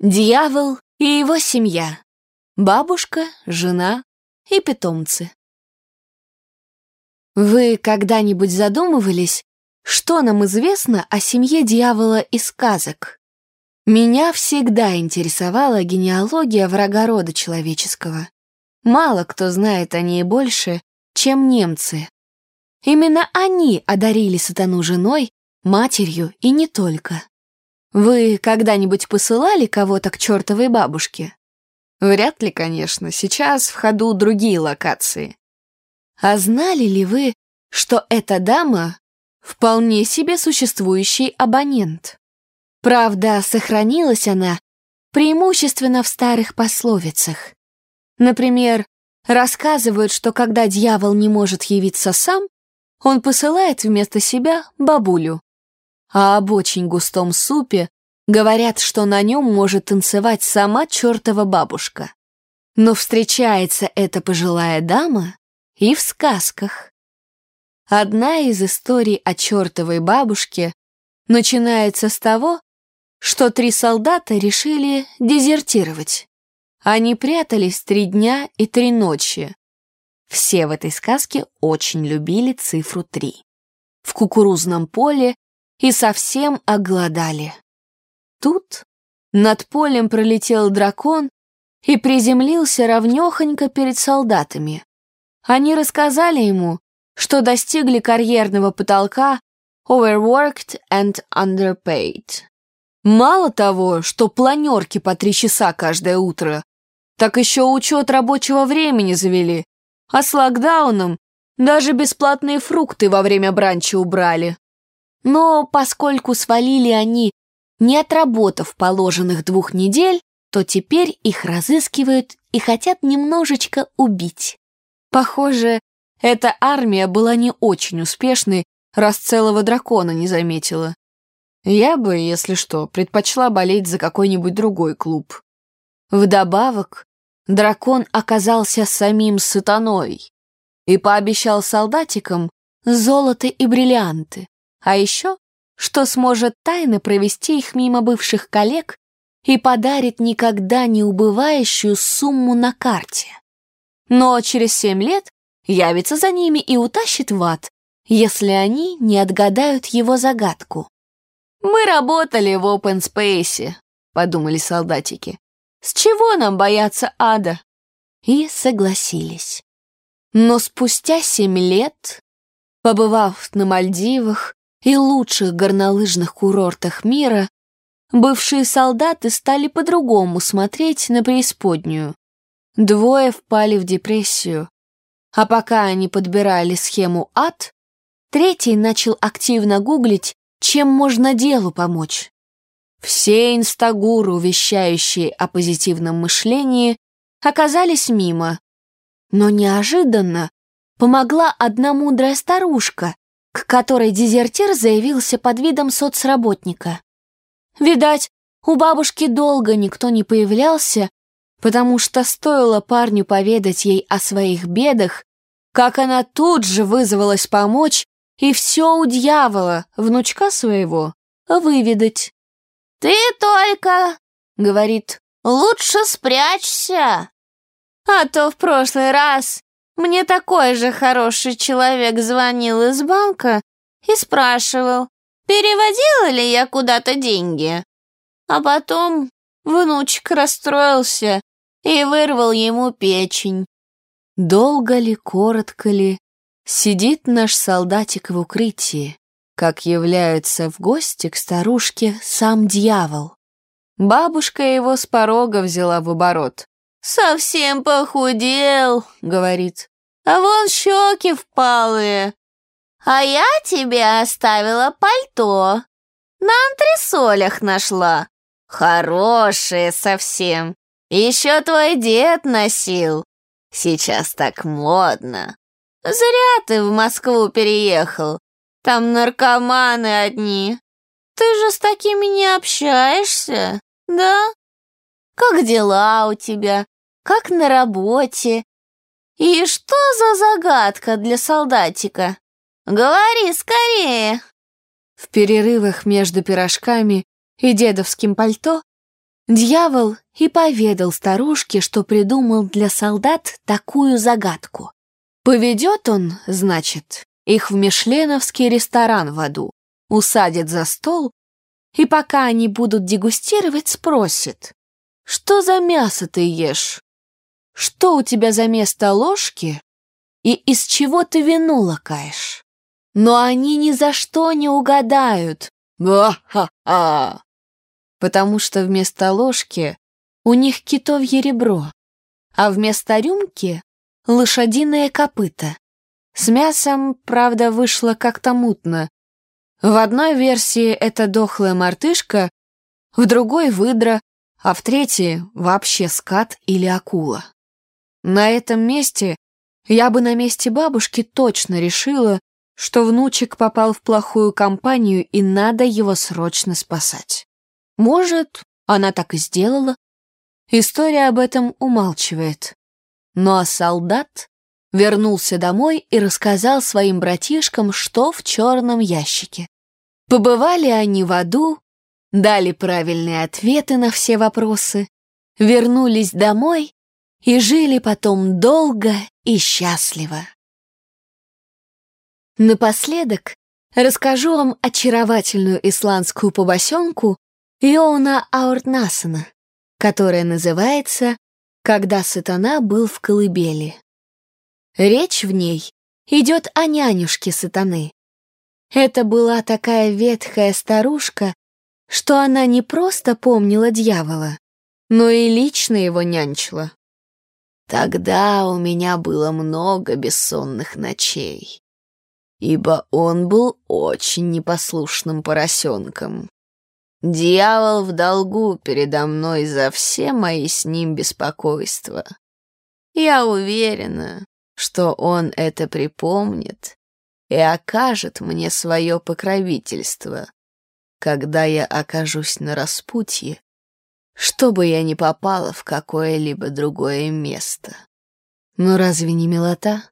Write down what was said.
Дьявол и его семья. Бабушка, жена и питомцы. Вы когда-нибудь задумывались, что нам известно о семье дьявола из сказок? Меня всегда интересовала генеалогия врага рода человеческого. Мало кто знает о ней больше, чем немцы. Именно они одарили сатану женой, матерью и не только. Вы когда-нибудь посылали кого-то к чертовой бабушке? Вряд ли, конечно, сейчас в ходу другие локации. А знали ли вы, что эта дама — вполне себе существующий абонент? Правда, сохранилась она преимущественно в старых пословицах. Например, рассказывают, что когда дьявол не может явиться сам, он посылает вместо себя бабулю. А об очень густом супе говорят, что на нем может танцевать сама чертова бабушка. Но встречается эта пожилая дама и в сказках. Одна из историй о чертовой бабушке начинается с того, что три солдата решили дезертировать. Они прятались три дня и три ночи. Все в этой сказке очень любили цифру три. В кукурузном поле и совсем оголодали. Тут над полем пролетел дракон и приземлился ровнёхонько перед солдатами. Они рассказали ему, что достигли карьерного потолка overworked and underpaid. Мало того, что планерки по три часа каждое утро, так еще учет рабочего времени завели, а с локдауном даже бесплатные фрукты во время бранча убрали. Но поскольку свалили они, не отработав положенных двух недель, то теперь их разыскивают и хотят немножечко убить. Похоже, эта армия была не очень успешной, раз целого дракона не заметила. Я бы, если что, предпочла болеть за какой-нибудь другой клуб. Вдобавок, дракон оказался самим сатаной и пообещал солдатикам золото и бриллианты, а еще, что сможет тайно провести их мимо бывших коллег и подарит никогда не убывающую сумму на карте. Но через семь лет явится за ними и утащит в ад, если они не отгадают его загадку. «Мы работали в Open Space», — подумали солдатики. «С чего нам бояться ада?» И согласились. Но спустя семь лет, побывав на Мальдивах и лучших горнолыжных курортах мира, бывшие солдаты стали по-другому смотреть на преисподнюю. Двое впали в депрессию, а пока они подбирали схему ад, третий начал активно гуглить чем можно делу помочь? Все инстагуру, вещающие о позитивном мышлении, оказались мимо. Но неожиданно помогла одна мудрая старушка, к которой дезертир заявился под видом соцработника. Видать, у бабушки долго никто не появлялся, потому что стоило парню поведать ей о своих бедах, как она тут же вызвалась помочь и все у дьявола, внучка своего, выведать. «Ты только, — говорит, — лучше спрячься, а то в прошлый раз мне такой же хороший человек звонил из банка и спрашивал, переводила ли я куда-то деньги. А потом внучек расстроился и вырвал ему печень. Долго ли, коротко ли, Сидит наш солдатик в укрытии, как является в гости к старушке сам дьявол. Бабушка его с порога взяла в оборот. «Совсем похудел», — говорит, — «а вон щеки впалые. А я тебе оставила пальто. На антресолях нашла. Хорошее совсем. Еще твой дед носил. Сейчас так модно. Зря ты в Москву переехал. Там наркоманы одни. Ты же с такими не общаешься, да? Как дела у тебя? Как на работе? И что за загадка для солдатика? Говори скорее. В перерывах между пирожками и дедовским пальто Дьявол и поведал старушке, что придумал для солдат такую загадку. Поведет он, значит, их в мишленовский ресторан в аду, усадит за стол, и пока они будут дегустировать, спросит, «Что за мясо ты ешь? Что у тебя за место ложки? И из чего ты вину лакаешь?» Но они ни за что не угадают. Ба-ха-ха! Потому что вместо ложки у них китовье ребро, а вместо рюмки — лошадиное копыто. С мясом, правда, вышло как-то мутно. В одной версии это дохлая мартышка, в другой — выдра, а в третьей — вообще скат или акула. На этом месте я бы на месте бабушки точно решила, что внучек попал в плохую компанию и надо его срочно спасать. Может, она так и сделала? История об этом умалчивает. Ну а солдат вернулся домой и рассказал своим братишкам, что в черном ящике. Побывали они в аду, дали правильные ответы на все вопросы, вернулись домой и жили потом долго и счастливо. Напоследок расскажу вам очаровательную исландскую побосенку Йоуна Ауртнасана, которая называется «Когда сатана был в колыбели». Речь в ней идет о нянюшке сатаны. Это была такая ветхая старушка, что она не просто помнила дьявола, но и лично его нянчила. Тогда у меня было много бессонных ночей ибо он был очень непослушным поросенком. Дьявол в долгу передо мной за все мои с ним беспокойства. Я уверена, что он это припомнит и окажет мне свое покровительство, когда я окажусь на распутье, чтобы я не попала в какое-либо другое место. Но разве не милота?